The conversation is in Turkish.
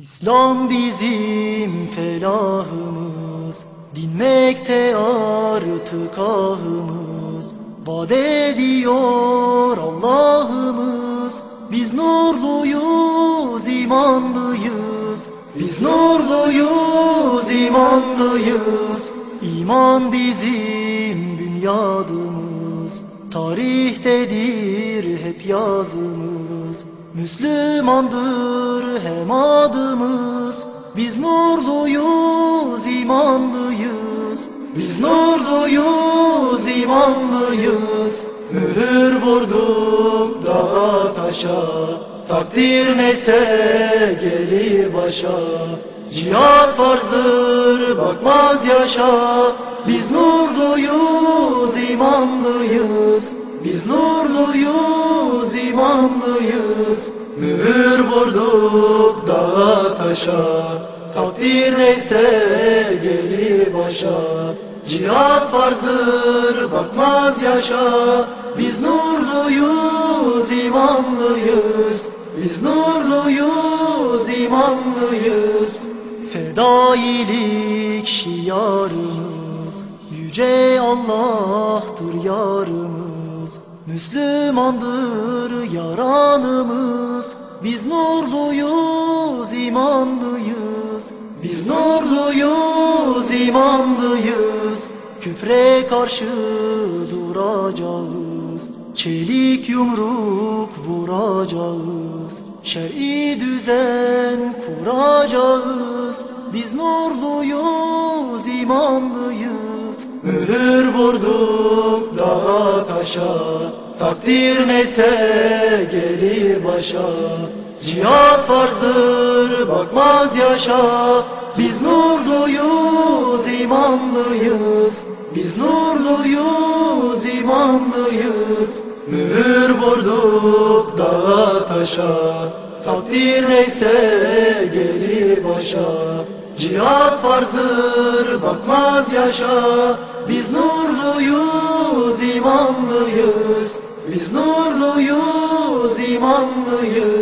İslam bizim felahımız, dinmekte artık ahımız. Vaat ediyor Allah'ımız, biz nurluyuz, imanlıyız. Biz nurluyuz, imanlıyız. İman bizim bünyadımız, tarihtedir hep yazımız. Müslümandır hem adımız. Biz nurluyuz, imanlıyız. Biz nurluyuz, imanlıyız. Mühür vurduk dağa taşa. Takdir neyse gelir başa. Cihat farzdır bakmaz yaşa. Biz nurluyuz, imanlıyız. Biz nurluyuz, imanlıyız Mühür vurduk dağa taşa. Takdir neyse gelir başa. Cihat farzdır bakmaz yaşa. Biz nurluyuz, imanlıyız. Biz nurluyuz, imanlıyız. Fedailik şiarımız. Yüce Allah'tır yarımız Müslümandır yaranımız. Biz nurluyuz, imanlıyız. Biz nurluyuz, imanlıyız. Küfre karşı duracağız. Çelik yumruk vuracağız. Şer'i düzen kuracağız. Biz nurluyuz, imanlıyız. Mühür vurduk dağa taşa Takdir neyse gelir başa. Cihat farzdır bakmaz yaşa. Biz nurluyuz, imanlıyız. Biz nurluyuz, imanlıyız. Mühür vurduk dağa taşa. Takdir neyse gelir başa. Cihat farzdır bakmaz yaşa. Biz nurluyuz, imanlıyız Biz nurluyuz, imanlıyız